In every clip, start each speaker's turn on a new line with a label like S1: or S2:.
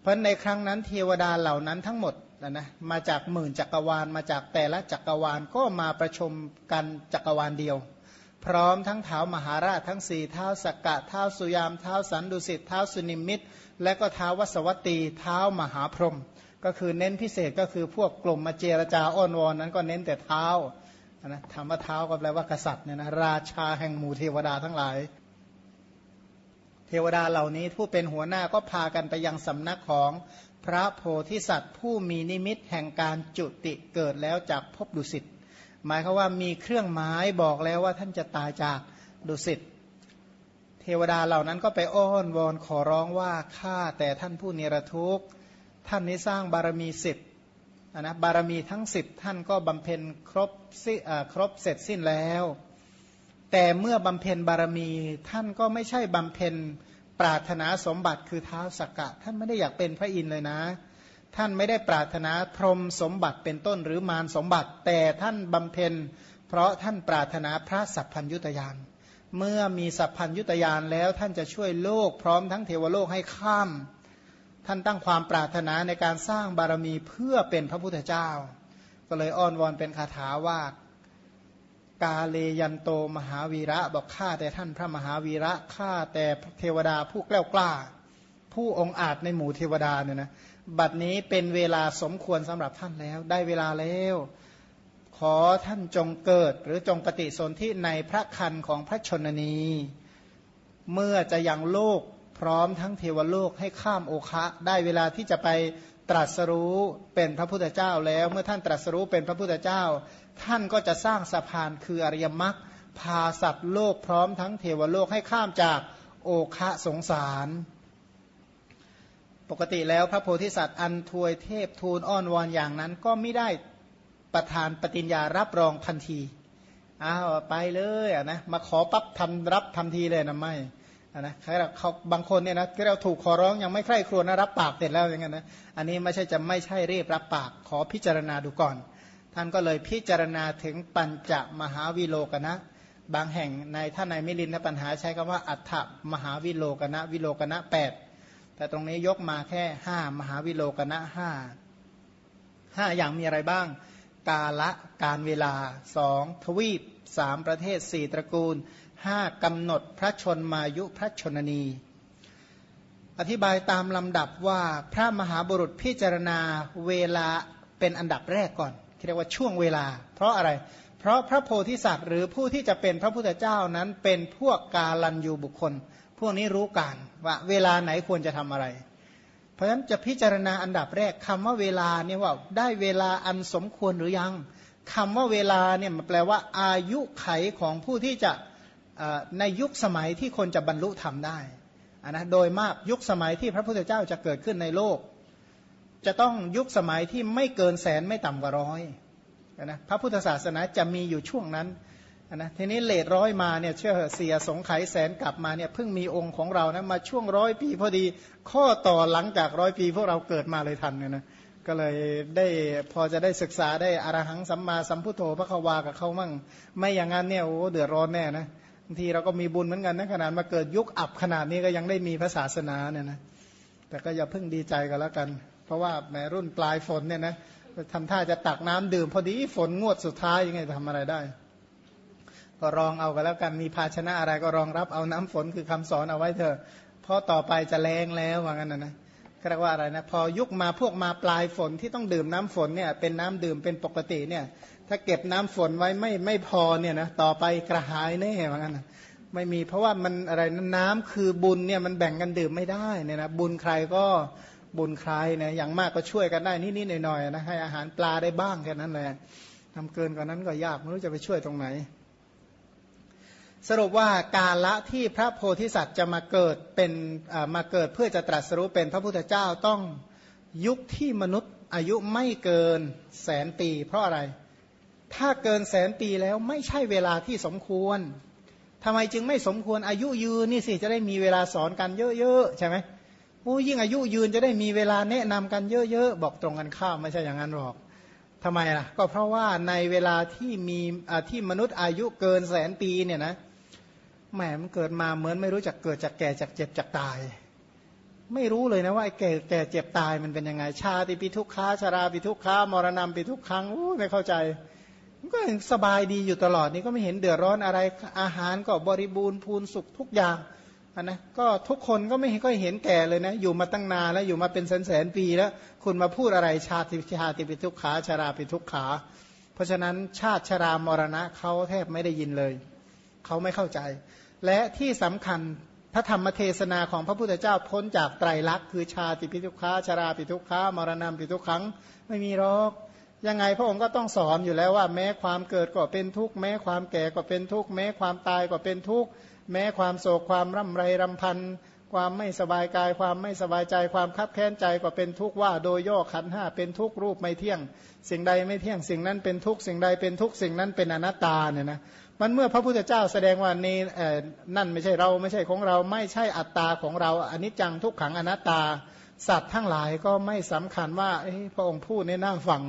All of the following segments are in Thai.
S1: เพราะในครั้งนั้นเทวดาเหล่านั้นทั้งหมดนะนะมาจากหมื่นจักรวาลมาจากแต่ละจักรวาลก็มาประชุมกันจักรวาลเดียว พร้อมทั้งเท้ามหาราชทั้งสี่เท้าสกกะเท้าสุยามเท้าสันดุสิตเท้าสุนิมิตและก็เท้าวัสวัตตีเท้ามหาพรหมก็คือเน้นพิเศษก็คือพวกกลุ่มมาเจรจาอ้อนวอนนั้นก็เน้นแต่เท้านะธรรมเท้าก็แปลว่ากษัตริย์เนี่ยนะราชาแห่งหมู่เทวดาทั้งหลาย เทวดาเหล่านี้ผู้เป็นหัวหน้าก็พากันไปยังสำนักของพระโพธิสัตว์ ผู้มีนิมิตแห่งการจุติเกิดแล้วจากภพดุสิต หมายคือว่ามีเครื่องหมายบอกแล้วว่าท่านจะตายจากดุสิต เทวดาเหล่านั้นก็ไปอ้อนวอนขอร้องว่าข้าแต่ท่านผู้เนรทุกข์ท่านนี้สร้างบารมีสิบนะบารมีทั้งสิบท่านก็บำเพ็ญครบครบเสร็จสิ้นแล้ว แต่เมื่อบำเพ็ญบารมีท่านก็ไม่ใช่บำเพ็ญปรารถนาสมบัติคือเท้าสกกะ ท่านไม่ได้อยากเป็นพระอินทร์เลยนะ ท่านไม่ได้ปรารถนาพรหมสมบัติเป็นต้นหรือมารสมบัติ แต่ท่านบำเพ็ญ เพราะท่านปรารถนาพระสัพพัญยุตยานเมื่อมีสัพพัญยุตยานแล้วท่านจะช่วยโลกพร้อมทั้งเทวโลกให้ข้าม ท่านตั้งความปรารถนาในการสร้างบารมีเพื่อเป็นพระพุทธเจ้า ก็เลยอ้อนวอนเป็นคาถาว่า กาเลยันโตมหาวีระบอกข้าแต่ท่านพระมหาวีระข้าแต่เทวดาผู้กล้ากล้า ผู้องอาจในหมู่เทวดาเนี่ยนะบัดนี้เป็นเวลาสมควรสำหรับท่านแล้ว ได้เวลาแล้ว ขอท่านจงเกิด หรือจงปฏิสนธิในพระคันของพระชนนี เมื่อจะยังโลกพร้อมทั้งเทวโลกให้ข้ามโอคะ ได้เวลาที่จะไป ตรัสรู้เป็นพระพุทธเจ้าแล้ว เมื่อท่านตรัสรู้เป็นพระพุทธเจ้า ท่านก็จะสร้างสะพานคืออริยมรรคพาสัตว์โลกพร้อมทั้งเทวโลกให้ข้ามจากโอคะสงสาร ปกติแล้วพระโพธิสัตว์อันทวยเทพทูลอ้อนวอนอย่างนั้น ก็ไม่ได้ประทานปฏิญญารับรองทันทีอ้าวไปเลยนะมาขอปั๊บทำรับทันทีเลยนะไม่ นะเขาบางคนเนี่ยนะที่เราถูกขอร้องยังไม่ใคร่ครวญนะรับปากเสร็จแล้วอย่างเงี้ยนะอันนี้ไม่ใช่จะไม่ใช่รีบรับปากขอพิจารณาดูก่อน ท่านก็เลยพิจารณาถึงปัญจมหาวิโลกนะ บางแห่งในท่านในมิลินปัญหาใช้คำว่าอัฏฐมหาวิโลกนะวิโลกนะแปดแต่ตรงนี้ยกมาแค่ห้ามหาวิโลกนะห้าห้าอย่างมีอะไรบ้าง กาละการเวลาสองทวีปสามประเทศสี่ตระกูล ห้ากำหนดพระชนมายุพระชนนี อธิบายตามลำดับว่าพระมหาบุรุษพิจารณาเวลาเป็นอันดับแรกก่อนเรียกว่าช่วงเวลา เพราะอะไร เพราะพระโพธิสัตว์ หรือผู้ที่จะเป็นพระพุทธเจ้านั้นเป็นพวกกาลันยูบุคคล พวกนี้รู้การว่าเวลาไหนควรจะทำอะไร เพราะฉะนั้นจะพิจารณาอันดับแรกคำว่าเวลาเนี่ยว่าได้เวลาอันสมควรหรือยังคำว่าเวลาเนี่ยมันแปลว่าอายุไขของผู้ที่จะ ในยุคสมัยที่คนจะบรรลุธรรมได้นะโดยมากยุคสมัยที่พระพุทธเจ้าจะเกิดขึ้นในโลก จะต้องยุคสมัยที่ไม่เกินแสนไม่ต่ำกว่าร้อยนะพระพุทธศาสนาจะมีอยู่ช่วงนั้นนะทีนี้เลทร้อยมาเนี่ยเชื่อเสียสงไขแสนกลับมาเนี่ยเพิ่งมีองค์ของเรานะมาช่วงร้อยปีพอดีข้อต่อหลังจากร้อยปีพวกเราเกิดมาเลยทันเนี่ยนะก็เลยได้พอจะได้ศึกษาได้อรหังสัมมาสัมพุทโธพระควากับเขามั่ง ไม่อย่างนั้นเนี่ยโอ้เดือดร้อนแน่นะางทีเราก็มีบุญเหมือนกันนะขนาดมาเกิดยุคอับขนาดนี้ก็ยังได้มีพระศาสนาเนี่ยนะแต่ก็อย่าเพิ่งดีใจกันแล้วกัน เพราะว่าแม้รุ่นปลายฝนเนี่ยนะทำท่าจะตักน้ำดื่ม พอดีฝนงวดสุดท้ายยังไงจะทำอะไรได้ ก็รองเอากันแล้วกันมีภาชนะอะไรก็รองรับเอาน้ำฝนคือคำสอนเอาไว้เถอะเพราะต่อไปจะแรงแล้วว่างั้นนะนะก็เรียกว่าอะไรนะพอยุคมาพวกมาปลายฝนที่ต้องดื่มน้ำฝนเนี่ยเป็นน้ำดื่มเป็นปกติเนี่ย ถ้าเก็บน้ำฝนไว้ไม่ไม่พอเนี่ยนะต่อไปกระหายแน่เหมือนกันไม่มีเพราะว่ามันอะไรน้ำคือบุญเนี่ยมันแบ่งกันดื่มไม่ได้เนี่ยนะบุญใครก็บุญใครนี่ยอย่างมากก็ช่วยกันได้นิดๆหน่อยๆนะให้อาหารปลาได้บ้างแค่นั้นแหละทำเกินกว่านั้นก็ยากไม่รู้จะไปช่วยตรงไหน สรุปว่ากาละที่พระโพธิสัตว์จะมาเกิดเป็นมาเกิดเพื่อจะตรัสรู้เป็นพระพุทธเจ้าต้องยุคที่มนุษย์อายุไม่เกินแสนปี เพราะอะไร ถ้าเกินแสนปีแล้วไม่ใช่เวลาที่สมควรทำไมจึงไม่สมควรอายุยืนนี่สิจะได้มีเวลาสอนกันเยอะๆใช่ไหมผู้ยิ่งอายุยืนจะได้มีเวลาแนะนำกันเยอะๆบอกตรงกันข้ามไม่ใช่อย่างนั้นหรอกทำไมล่ะ ก็เพราะว่าในเวลาที่มีที่มนุษย์อายุเกินแสนปีเนี่ยนะแหมมันเกิดมาเหมือนไม่รู้จักเกิดจากแก่จากเจ็บจากตาย ไม่รู้เลยนะว่าไอ้แก่แก่เจ็บตายมันเป็นยังไง ชาติปีทุกขาชาราปีทุกขามรณะปีทุกครั้งอู้ไม่เข้าใจ ก็สบายดีอยู่ตลอดนี่ก็ไม่เห็นเดือดร้อนอะไรอาหารก็บริบูรณ์พูนสุขทุกอย่างนะก็ทุกคนก็ไม่ก็เห็นแก่เลยนะอยู่มาตั้งนานแล้วอยู่มาเป็นแสนแสนปีแล้ว คุณมาพูดอะไรชาติชาติปีทุกขาชาราปีทุกขา เพราะฉะนั้นชาติชารามรณะเขาแทบไม่ได้ยินเลย เขาไม่เข้าใจ และที่สำคัญพระธรรมเทศนาของพระพุทธเจ้าพ้นจากไตรลักษณ์คือชาติปิทุกขาชาราปิทุกขามรณะปิทุกขังไม่มีหรอก ยังไงพระองค์ก็ต้องสอนอยู่แล้วว่า แม้ความเกิดก็เป็นทุกข์แม้ความแก่ก็เป็นทุกข์แม้ความตายก็เป็นทุกข์แม้ความโศกความร่ำไรรำพันความไม่สบายกาย ความไม่สบายใจ ความคับแค้นใจก็เป็นทุกข์ว่า โดยย่อขันห้าเป็นทุกข์รูปไม่เที่ยง สิ่งใดไม่เที่ยงสิ่งนั้นเป็นทุกข์สิ่งใดเป็นทุกข์สิ่งนั้นเป็นอนัตตาเนี่ยนะมันเมื่อพระพุทธเจ้าแสดงว่านี่นั่นไม่ใช่เราไม่ใช่ของเราไม่ใช่อัตตาของเราอนิจจังทุกขังอนัตตา สัตว์ทั้งหลายก็ไม่สำคัญว่าพระองค์พูดในน่าฟัง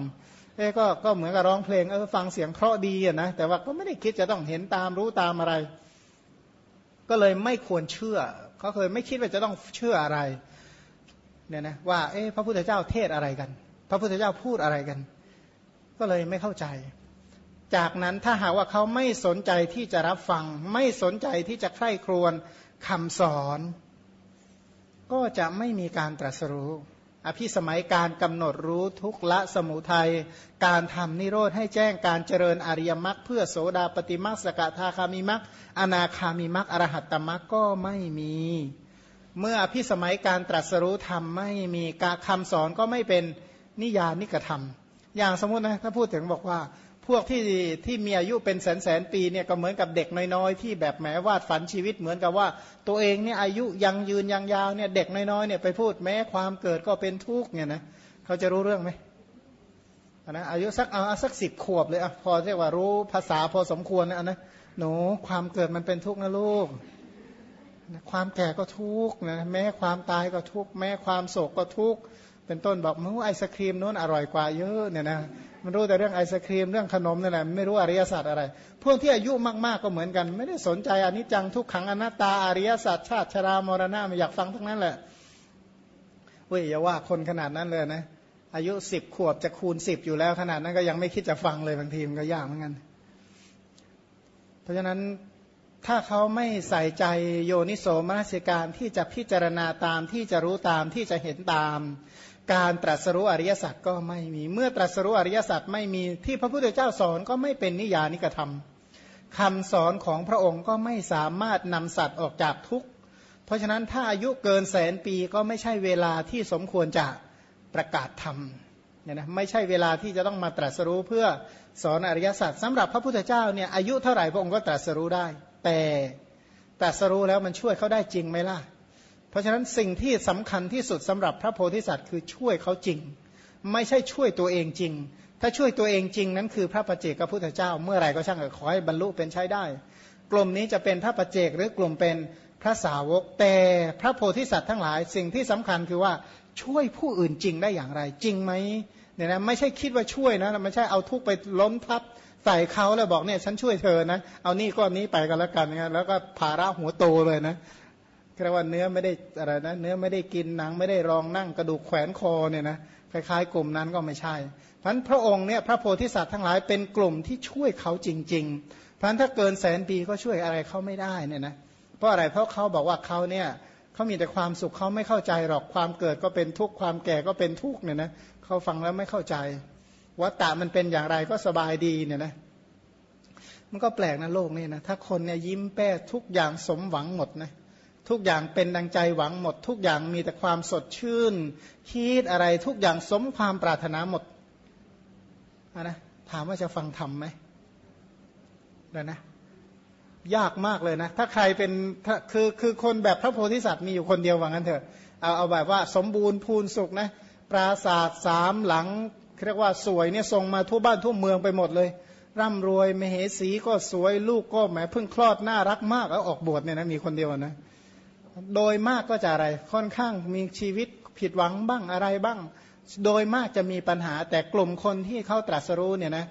S1: เอ้ก็ก็เหมือนกับร้องเพลงเออฟังเสียงเพราะดีอะนะแต่ว่าก็ไม่ได้คิดจะต้องเห็นตามรู้ตามอะไร ก็เลยไม่ควรเชื่อเขาเคยไม่คิดว่าจะต้องเชื่ออะไรเนี่ยนะว่าเอ๊ะพระพุทธเจ้าเทศอะไรกัน พระพุทธเจ้าพูดอะไรกัน ก็เลยไม่เข้าใจ จากนั้นถ้าหากว่าเขาไม่สนใจที่จะรับฟัง ไม่สนใจที่จะใคร่ครวญคำสอน ก็จะไม่มีการตรัสรู้ อภิสมัยการกำหนดรู้ทุกละสมุทัย การทำนิโรธให้แจ้งการเจริญอริยมรรคเพื่อโสดาปฏิมรรคสกทาคามิมรรคอนาคามิมรรคอรหัตตมรรคก็ไม่มี เมื่ออภิสมัยการตรัสรู้ธรรมไม่มีการคำสอนก็ไม่เป็นนิยานิกธรรม อย่างสมมตินะถ้าพูดถึงบอกว่า พวกที่ที่มีอายุเป็นแสนแสนปีเนี่ยก็เหมือนกับเด็กน้อยๆ ที่แบบแหมวาดฝันชีวิตเหมือนกับว่า ตัวเองเนี่ยอายุยังยืนยังยาวเนี่ยเด็กน้อยๆเนี่ยไปพูดแม้ความเกิดก็เป็นทุกข์เนี่ยนะเขาจะรู้เรื่องไหมนะอายุสักเอาสักสิบขวบเลยอะพอเรียกว่ารู้ภาษาพอสมควรนะนะหนูความเกิดมันเป็นทุกข์นะลูกความแก่ก็ทุกข์นะแม้ความตายก็ทุกข์แม้ความโศกก็ทุกข์ เป็นต้นบอกมึงไอศครีมนู้นอร่อยกว่าเยอะเนี่ยนะมันรู้แต่เรื่องไอศครีมเรื่องขนมนี่แหละไม่รู้อริยสัจอะไร พวกที่อายุมากๆก็เหมือนกัน ไม่ได้สนใจอนิจจังทุกขังอนัตตาอริยสัจชาติชรามรณะไม่อยากฟังทั้งนั้นแหละเว้ยอย่าว่าคนขนาดนั้นเลยนะอายุสิบขวบจะคูณสิบอยู่แล้วขนาดนั้นก็ยังไม่คิดจะฟังเลยบางทีมันก็ยากเหมือนกันเพราะฉะนั้นถ้าเขาไม่ใส่ใจโยนิโสมนสิการที่จะพิจารณาตามที่จะรู้ตามที่จะเห็นตาม การตรัสรู้อริยสัจก็ไม่มีเมื่อตรัสรู้อริยสัจไม่มีที่พระพุทธเจ้าสอนก็ไม่เป็นนิยานิกระทำคำสอนของพระองค์ก็ไม่สามารถนำสัตว์ออกจากทุกข์ เพราะฉะนั้นถ้าอายุเกินแสนปีก็ไม่ใช่เวลาที่สมควรจะประกาศธรรมเนี่ยนะไม่ใช่เวลาที่จะต้องมาตรัสรู้เพื่อสอนอริยสัจสำหรับพระพุทธเจ้าเนี่ยอายุเท่าไหร่พระองค์ก็ตรัสรู้ได้ แต่ตรัสรู้แล้วมันช่วยเขาได้จริงไหมล่ะ เพราะฉะนั้นสิ่งที่สำคัญที่สุดสำหรับพระโพธิสัตว์คือช่วยเขาจริง ไม่ใช่ช่วยตัวเองจริง ถ้าช่วยตัวเองจริงนั้นคือพระประเจกพระพุทธเจ้า เมื่อไรก็ช่างขอให้บรรลุเป็นใช้ได้ กลุ่มนี้จะเป็นพระประเจกหรือกลุ่มเป็นพระสาวกแต่พระโพธิสัตว์ทั้งหลาย สิ่งที่สำคัญคือว่าช่วยผู้อื่นจริงได้อย่างไรจริงไหมเนี่ยนะไม่ใช่คิดว่าช่วยนะไม่ใช่เอาทุกไปล้มทับใส่เขาแล้วบอกเนี่ยฉันช่วยเธอนะเอานี่ก้อนนี้ไปกันแล้วกันนะแล้วก็ภาระหัวโตเลยนะ เรียกว่าเนื้อไม่ได้อะไรนะเนื้อไม่ได้กินหนังไม่ได้รองนั่งกระดูกแขวนคอเนี่ยนะคล้ายๆ กลุ่มนั้นก็ไม่ใช่พันพระองค์เนี่ยพระโพธิสัตว์ทั้งหลายเป็นกลุ่มที่ช่วยเขาจริงๆพันถ้าเกินแสนปีก็ช่วยอะไรเขาไม่ได้เนี่ยนะเพราะอะไรเพราะเขาบอกว่าเขาเนี่ยเขามีแต่ความสุขเขาไม่เข้าใจหรอกความเกิดก็เป็นทุกข์ความแก่ก็เป็นทุกข์เนี่ยนะเขาฟังแล้วไม่เข้าใจวัตตะมันเป็นอย่างไรก็สบายดีเนี่ยนะมันก็แปลกนะโลกนี่นะถ้าคนเนี่ยยิ้มแป้ทุกอย่างสมหวังหมดนะ ทุกอย่างเป็นดังใจหวังหมด ทุกอย่างมีแต่ความสดชื่น คิดอะไรทุกอย่างสมความปรารถนาหมดนะถามว่าจะฟังธรรมไหมเดี๋ยวนะ ยากมากเลยนะ ถ้าใครเป็นคือคือคนแบบพระโพธิสัตว์มีอยู่คนเดียวว่างั้นเถอะเอาเอาแบบว่าสมบูรณ์พูนสุขนะปราศาสตร์สามหลังเรียกว่าสวยเนี่ยส่งมาทั่วบ้านทั่วเมืองไปหมดเลย ร่ำรวยมเหสีก็สวยลูกก็แหมเพิ่งคลอดน่ารักมากแล้วออกบวชเนี่ยนะมีคนเดียวนะ โดยมากก็จะอะไรค่อนข้างมีชีวิตผิดหวังบ้างอะไรบ้าง โดยมากจะมีปัญหาแต่กลุ่มคนที่เข้าตรัสรู้เนี่ยนะ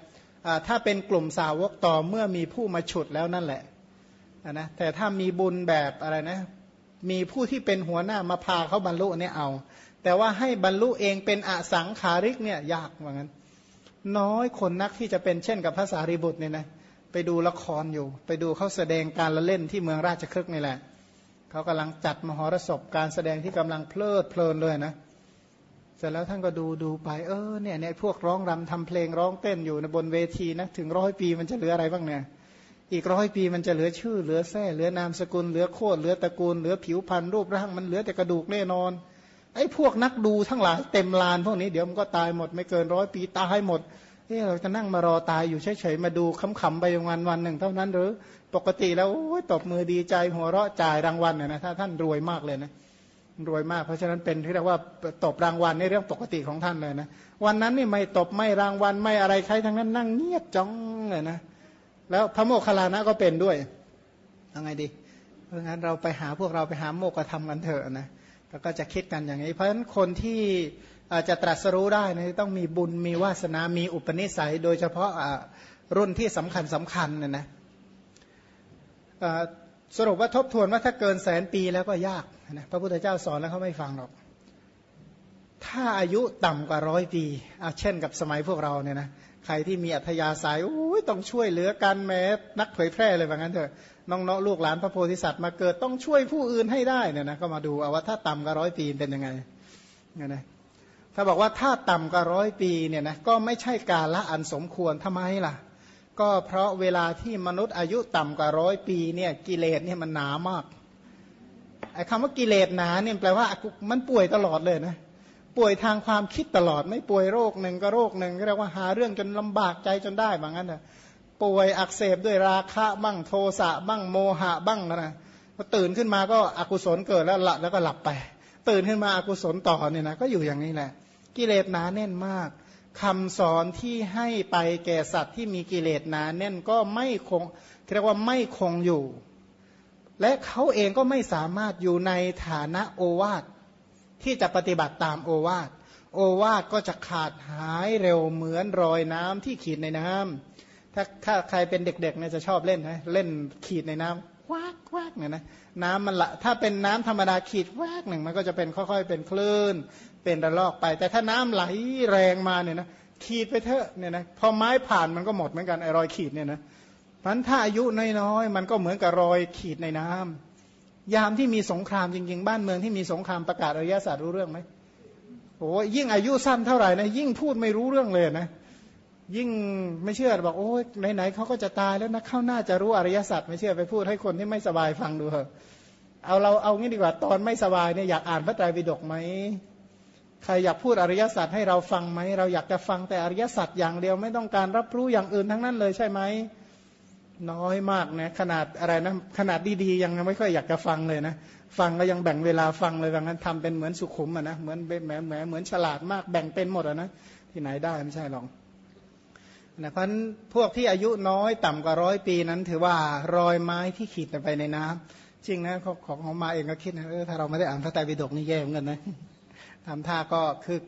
S1: ถ้าเป็นกลุ่มสาวกต่อเมื่อมีผู้มาฉุดแล้วนั่นแหละนะแต่ถ้ามีบุญแบบอะไรนะ มีผู้ที่เป็นหัวหน้ามาพาเขาบรรลุเนี่ยเอา แต่ว่าให้บรรลุเองเป็นอสังขาริกเนี่ยยากเหมือนกันน้อยคนนักที่จะเป็นเช่นกับพระสารีบุตรเนี่ยนะไปดูละครอยู่ ไปดูเขาแสดงการละเล่นที่เมืองราชครึกนี่แหละ เขากำลังจัดมหรสพการแสดงที่กำลังเพลิดเพลินเลยนะ เสร็จแล้วท่านก็ดูดูไป เออเนี่ยเนี่ยพวกร้องรำทำเพลงร้องเต้นอยู่ในบนเวทีนะถึงร้อยปีมันจะเหลืออะไรบ้างเนี่ยอีกร้อยปีมันจะเหลือชื่อเหลือแท้เหลือนามสกุลเหลือโคตรเหลือตระกูลเหลือผิวพรรณรูปร่างมันเหลือแต่กระดูกแน่นอนไอ้พวกนักดูทั้งหลายเต็มลานพวกนี้เดี๋ยวมันก็ตายหมดไม่เกินร้อยปีตายหมดนี่เราจะนั่งมารอตายอยู่เฉยๆมาดูขำๆไปวันวันหนึ่งเท่านั้นหรือ ปกติแล้วตบมือดีใจหัวเราะจ่ายรางวัลเนี่ยนะถ้าท่านรวยมากเลยนะรวยมากเพราะฉะนั้นเป็นที่เรียกว่าตบรางวัลในเรื่องปกติของท่านเลยนะวันนั้นนี่ไม่ตบไม่รางวัลไม่อะไรใครทั้งนั้นนั่งเงียบจ้องเลยนะแล้วพระโมคคัลลานะก็เป็นด้วยยังไงดี เพราะงั้นเราไปหาพวกเราไปหาโมกธรรมกันเถอะนะแล้วก็จะคิดกันอย่างนี้ เพราะฉะนั้นคนที่จะตรัสรู้ได้นะต้องมีบุญมีวาสนา มีอุปนิสัย โดยเฉพาะรุ่นที่สำคัญสำคัญเนะนะ สรุปว่าทบทวนว่าถ้าเกินแสนปีแล้วก็ยากนะพระพุทธเจ้าสอนแล้วเขาไม่ฟังหรอก ถ้าอายุต่ำกว่าร้อยปีเช่นกับสมัยพวกเราเนี่ยนะใครที่มีอัธยาศัยต้องช่วยเหลือกันแม้นักเผยแพร่เลยว่างั้นเถอะน้องๆลูกหลานพระโพธิสัตว์มาเกิดต้องช่วยผู้อื่นให้ได้เนี่ยนะก็มาดูเอาว่าถ้าต่ำกว่าร้อยปีเป็นยังไงเนี่ยนะถ้าบอกว่าถ้าต่ำกว่าร้อยปีเนี่ยนะก็ไม่ใช่การละอันสมควรทำไมล่ะ ก็เพราะเวลาที่มนุษย์อายุต่ำกว่าร้อยปีเนี่ยกิเลสเนี่ยมันหนามากไอ้คำว่ากิเลสหนาเนี่ยแปลว่ามันป่วยตลอดเลยนะป่วยทางความคิดตลอด ไม่ป่วยโรคหนึ่งก็โรคหนึ่งเรียกว่าหาเรื่องจนลำบากใจจนได้บางงั้นนะป่วยอักเสบด้วยราคะบ้างโทสะบ้างโมหะบ้างนะพอตื่นขึ้นมาก็อกุศลเกิดแล้วละแล้วก็หลับไป ตื่นขึ้นมาอากุศลต่อเนี่ยนะก็อยู่อย่างนี้แหละ กิเลสหนาแน่นมาก คำสอนที่ให้ไปแก่สัตว์ที่มีกิเลสหนาแน่นก็ไม่คงเรียกว่าไม่คงอยู่ และเขาเองก็ไม่สามารถอยู่ในฐานะโอวาทที่จะปฏิบัติตามโอวาทโอวาทก็จะขาดหายเร็วเหมือนรอยน้ำที่ขีดในน้ำถ้าถ้าใครเป็นเด็กๆเนี่ยจะชอบเล่นนะเล่นขีดในน้ำวา กเนี่ยนะน้ำมันละถ้าเป็นน้ำธรรมดาขีดแวกหนึ่งมันก็จะเป็นค่อยๆ เป็นคลื่น เป็นระลอกไป แต่ถ้าน้ำไหลแรงมาเนี่ยนะขีดไปเถอะเนี่ยนะพอไม้ผ่านมันก็หมดเหมือนกันไอรอยขีดเนี่ยนะพันถ้าอายุน้อยๆมันก็เหมือนกับรอยขีดในน้ำยามที่มีสงครามจริงๆ บ้านเมืองที่มีสงครามประกาศอริยสัจรู้เรื่องไหมโอ้ยิ่งอายุสั้นเท่าไหร่นะยิ่งพูดไม่รู้เรื่องเลยนะ ยิ่งไม่เชื่อบอกโอ้ยไหนๆเขาก็จะตายแล้วนะเข้าหน้าจะรู้อริยสัจไม่เชื่อไปพูดให้คนที่ไม่สบายฟังดูเถอะเอาเราเอางี้ดีกว่าตอนไม่สบายเนี่ยอยากอ่านพระไตรปิฎกไหมใครอยากพูดอริยสัจให้เราฟังไหมเราอยากจะฟังแต่อริยสัจอย่างเดียวไม่ต้องการรับรู้อย่างอื่นทั้งนั้นเลยใช่ไหมน้อยมากนะขนาดอะไรนะขนาดดีๆ ยังไม่ค่อยอยากจะฟังเลยนะฟังก็ยังแบ่งเวลาฟังเลยว่างั้นทำเป็นเหมือนสุขุมอะนะเหมือนแหมแหมเหมือนฉลาดมากแบ่งเป็นหมดอะนะที่ไหนได้ไม่ใช่หรอก นะเพราะพวกที่อายุน้อยต่ำกว่าร้อยปีนั้นถือว่ารอยไม้ที่ขีดไปในน้ำจริงนะของของมาเองก็คิดนะเออถ้าเราไม่ได้อ่านพระไตรปิฎกนี่แย่เหมือนกันนะทำท่าก็คือ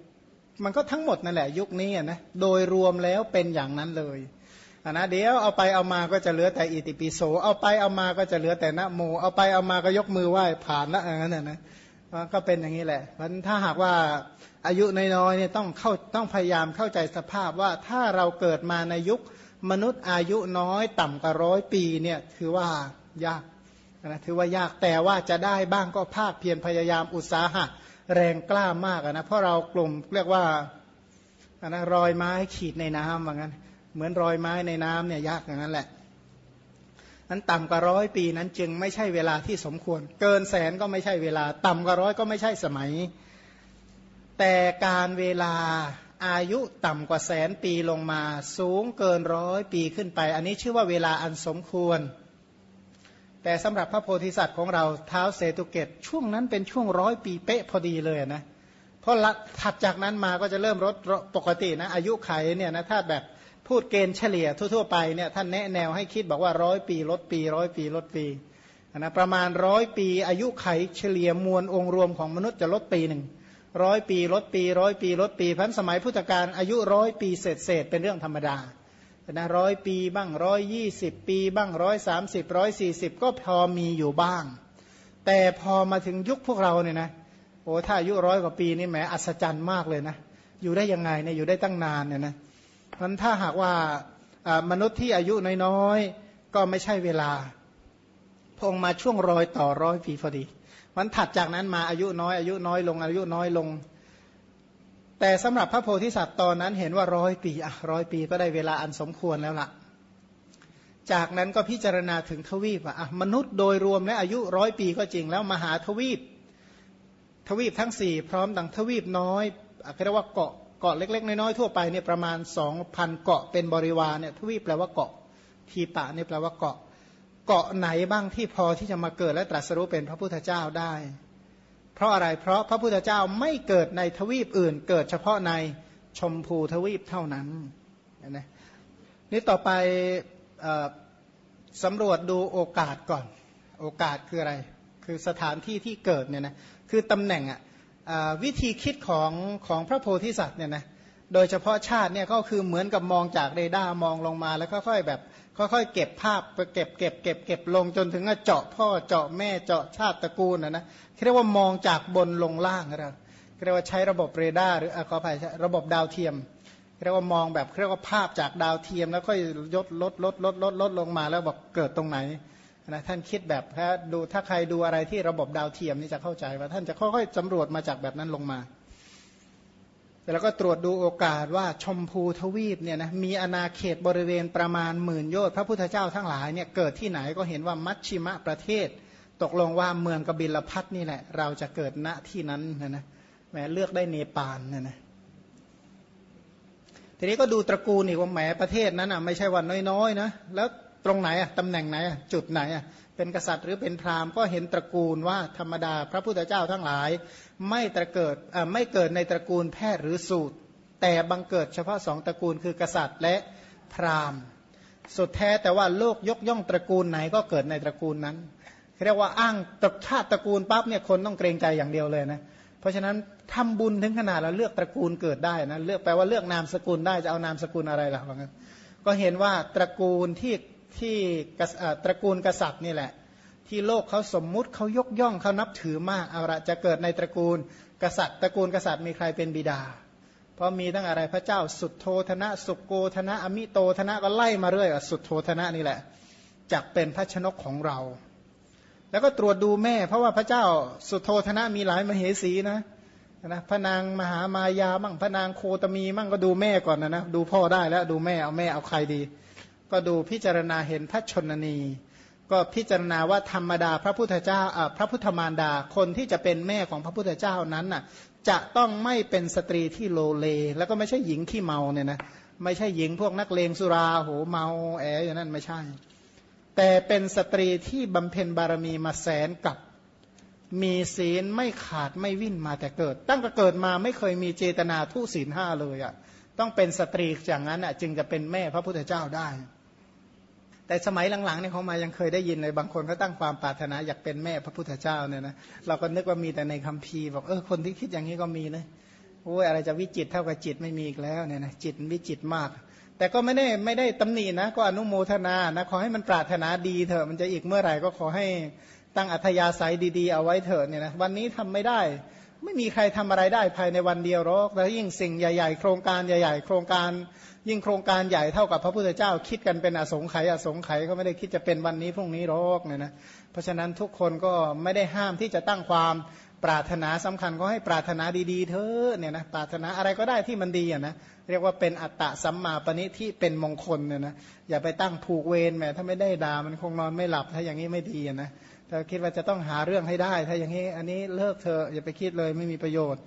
S1: มันก็ทั้งหมดนั่นแหละยุคนี้นะโดยรวมแล้วเป็นอย่างนั้นเลยนะเดี๋ยวเอาไปเอามาก็จะเหลือแต่อิติปิโสเอาไปเอามาก็จะเหลือแต่นะโม เอาไปเอามาก็ยกมือไหว้ผ่านละอย่างนั้นนะ ก็เป็นอย่างนี้แหละเพราะถ้าหากว่าอายุน้อยๆเนี่ยต้องเข้าต้องพยายามเข้าใจสภาพว่าถ้าเราเกิดมาในยุคมนุษย์อายุน้อยต่ำกว่าร้อยปีเนี่ยถือว่ายากนะถือว่ายากแต่ว่าจะได้บ้างก็ภาคเพียรพยายามอุตสาหะ แรงกล้ามากนะเพราะเรากลุ่มเรียกว่านะรอยไม้ขีดในน้ำว่างั้น เหมือนรอยไม้ในน้ำเนี่ยยากอย่างนั้นแหละ นั้นต่ำกว่าร้อยปีนั้นจึงไม่ใช่เวลาที่สมควร เกินแสนก็ไม่ใช่เวลา ต่ำกว่าร้อยก็ไม่ใช่สมัย แต่การเวลาอายุต่ำกว่าแสนปีลงมา สูงเกินร้อยปีขึ้นไป อันนี้ชื่อว่าเวลาอันสมควร แต่สำหรับพระโพธิสัตว์ของเราเท้าเสตุเกตช่วงนั้นเป็นช่วงร้อยปีเป๊ะพอดีเลยนะเพราะถัดจากนั้นมาก็จะเริ่มลดปกตินะอายุไขเนี่ยนะถ้าแบบ พูดเกณฑ์เฉลี่ยทั่วๆไปเนี่ยท่านแนะแนวให้คิดบอกว่าร้อยปีลดปีร้อยปีลดปีนะประมาณร้อยปีอายุไขเฉลี่ยมวลองค์รวมของมนุษย์จะลดปีหนึ่งร้อยปีลดปีร้อยปีลดปีพันสมัยพุทธกาลอายุร้อยปีเศษเศษเป็นเรื่องธรรมดานะร้อยปีบ้างร้อยยี่สิบปีบ้างร้อยสามสิบร้อยสี่สิบก็พอมีอยู่บ้าง แต่พอมาถึงยุคพวกเราเนี่ยนะโอ้ถ้าอายุร้อยกว่าปีนี่แหมอัศจรรย์มากเลยนะอยู่ได้ยังไงเนี่ยอยู่ได้ตั้งนานเนี่ยนะ มันถ้าหากว่ามนุษย์ที่อายุน้อยๆ ก็ไม่ใช่เวลา พงมาช่วงรอยต่อร้อยปีพอดีมันถัดจากนั้นมาอายุน้อยอายุน้อยลงอายุน้อยลง แต่สำหรับพระโพธิสัตว์ตอนนั้นเห็นว่าร้อยปีอะร้อยปีก็ได้เวลาอันสมควรแล้วล่ะ จากนั้นก็พิจารณาถึงทวีปอะมนุษย์โดยรวมและอายุร้อยปีก็จริงแล้วมหาทวีป ทวีปทั้งสี่พร้อมดังทวีปน้อยเรียกว่าเกาะ เกาะเล็กๆ น้อยๆทั่วไปเนี่ยประมาณสองพันเกาะเป็นบริวารเนี่ยทวีปแปลว่าเกาะทีปะเนี่ยแปลว่าเกาะเกาะไหนบ้างที่พอที่จะมาเกิดและตรัสรู้เป็นพระพุทธเจ้าได้ เพราะอะไรเพราะพระพุทธเจ้าไม่เกิดในทวีปอื่น เกิดเฉพาะในชมพูทวีปเท่านั้นนะนี่ต่อไปสำรวจดูโอกาสก่อน โอกาสคืออะไร คือสถานที่ที่เกิดเนี่ยนะคือตำแหน่งอะ วิธีคิดของของพระโพธิสัตว์เนี่ยนะโดยเฉพาะชาติเนี่ยก็คือเหมือนกับมองจากเรดาร์มองลงมาแล้วค่อยๆแบบค่อยๆเก็บภาพเก็บเก็บเก็บเก็บลงจนถึงเจาะพ่อเจาะแม่เจาะชาติตระกูลนะนะเรียกว่ามองจากบนลงล่างนะเรียกว่าใช้ระบบเรดาร์หรือขออภัยระบบดาวเทียมเรียกว่ามองแบบเรียกว่าภาพจากดาวเทียม แล้วค่อยลดลดลดลดลดลดลงมาแล้วบอกเกิดตรงไหน นะท่านคิดแบบถ้าดูถ้าใครดูอะไรที่ระบบดาวเทียมนี่จะเข้าใจว่าท่านจะค่อยๆสำรวจมาจากแบบนั้นลงมาแล้วก็ตรวจดูโอกาสว่าชมพูทวีปเนี่ยนะมีอาณาเขตบริเวณประมาณหมื่นโยชน์พระพุทธเจ้าทั้งหลายเนี่ยเกิดที่ไหนก็เห็นว่ามัชชิมะประเทศ ตกลงว่าเมืองกบิลพัทนี่แหละ เราจะเกิดณที่นั้นนะนะแม้เลือกได้เนปาลนะนะทีนี้ก็ดูตระกูลอีกว่าแหมประเทศนั้นอะไม่ใช่วันน้อยๆนะแล้ว ตรงไหนอะตำแหน่งไหนอะจุดไหนอะเป็นกษัตริย์หรือเป็นพราหมณ์ก็เห็นตระกูลว่าธรรมดาพระพุทธเจ้าทั้งหลาย ไม่ตระเกิดไม่เกิดในตระกูลแพทย์หรือสูตร แต่บังเกิดเฉพาะสองตระกูลคือกษัตริย์และพราหมณ์ สุดแท้แต่ว่าโลกยกย่องตระกูลไหนก็เกิดในตระกูลนั้นเรียกว่าอ้างตระชาติตระกูลปั๊บเนี่ยคนต้องเกรงใจอย่างเดียวเลยนะเพราะฉะนั้นทำบุญถึงขนาดเราเลือกตระกูลเกิดได้นะเลือกแปลว่าเลือกนามสกุลได้จะเอานามสกุลอะไรล่ะว่างั้นก็เห็นว่าตระกูลที่ ที่ตระกูลกษัตริย์นี่แหละ ที่โลกเขาสมมุติเขายกย่องเขานับถือมากเอาละจะเกิดในตระกูลกษัตริย์ ตระกูลกษัตริย์มีใครเป็นบิดา เพราะมีตั้งอะไรพระเจ้าสุดโทธนะ สุโกธนะ อมิโตธนะก็ไล่มาเรื่อยสุดโทธนะนี่แหละจักเป็นพระชนกของเรา แล้วก็ตรวจดูแม่ เพราะว่าพระเจ้าสุโทธนะมีหลายมเหสีนะนะพระนางมหามายามั่งพระนางโคตมีมั่งก็ดูแม่ก่อนนะนะดูพ่อได้แล้วดูแม่เอาแม่เอาใครดี ก็ดูพิจารณาเห็นพระชนนี ก็พิจารณาว่าธรรมดาพระพุทธเจ้าพระพุทธมารดาคนที่จะเป็นแม่ของพระพุทธเจ้านั้นน่ะจะต้องไม่เป็นสตรีที่โลเล แล้วก็ไม่ใช่หญิงที่เมาเนี่ยนะไม่ใช่หญิงพวกนักเลงสุราโหเมาแออย่างนั้นไม่ใช่ แต่เป็นสตรีที่บำเพ็ญบารมีมาแสนกัปมีศีลไม่ขาดไม่วิ่นมาแต่เกิด ตั้งแต่เกิดมาไม่เคยมีเจตนาทุศีลห้าเลยอะ่ะต้องเป็นสตรีอย่างนั้นอะจึงจะเป็นแม่พระพุทธเจ้าได้ แต่สมัยหลังๆเนี่ยอาตมายังเคยได้ยินเลยบางคนก็ตั้งความปรารถนาอยากเป็นแม่พระพุทธเจ้าเนี่ยนะเราก็นึกว่ามีแต่ในคัมภีร์บอกเออคนที่คิดอย่างนี้ก็มีนะโอ้ยอะไรจะวิจิตเท่ากับจิตไม่มีอีกแล้วเนี่ยนะจิตวิจิตมาก แต่ก็ไม่ได้ไม่ได้ตำหนินะ ก็อนุโมทนานะขอให้มันปรารถนาดีเถอะมันจะอีกเมื่อไหร่ก็ขอให้ตั้งอัธยาศัยดีๆ เอาไว้เถอะเนี่ยนะวันนี้ทำไม่ได้ ไม่มีใครทำอะไรได้ภายในวันเดียวหรอกแล้วยิ่งสิ่งใหญ่ ๆ โครงการใหญ่ ๆ โครงการ ยิ่งโครงการใหญ่เท่ากับพระพุทธเจ้า คิดกันเป็นอสงไขยอสงไขยเขาไม่ได้คิดจะเป็นวันนี้พรุ่งนี้หรอกเนี่ยนะเพราะฉะนั้นทุกคนก็ไม่ได้ห้ามที่จะตั้งความปรารถนาสำคัญก็ให้ปรารถนาดีๆเถอะเนี่ยนะปรารถนาอะไรก็ได้ที่มันดีอะนะเรียกว่าเป็นอัตตะสัมมาปณิที่เป็นมงคลเนี่ยนะอย่าไปตั้งผูกเวรแม้ถ้าไม่ได้ดามันคงนอนไม่หลับถ้าอย่างนี้ไม่ดีอะนะ ถ้าคิดว่าจะต้องหาเรื่องให้ได้ ถ้าอย่างนี้ อันนี้เลิกเธออย่าไปคิดเลยไม่มีประโยชน์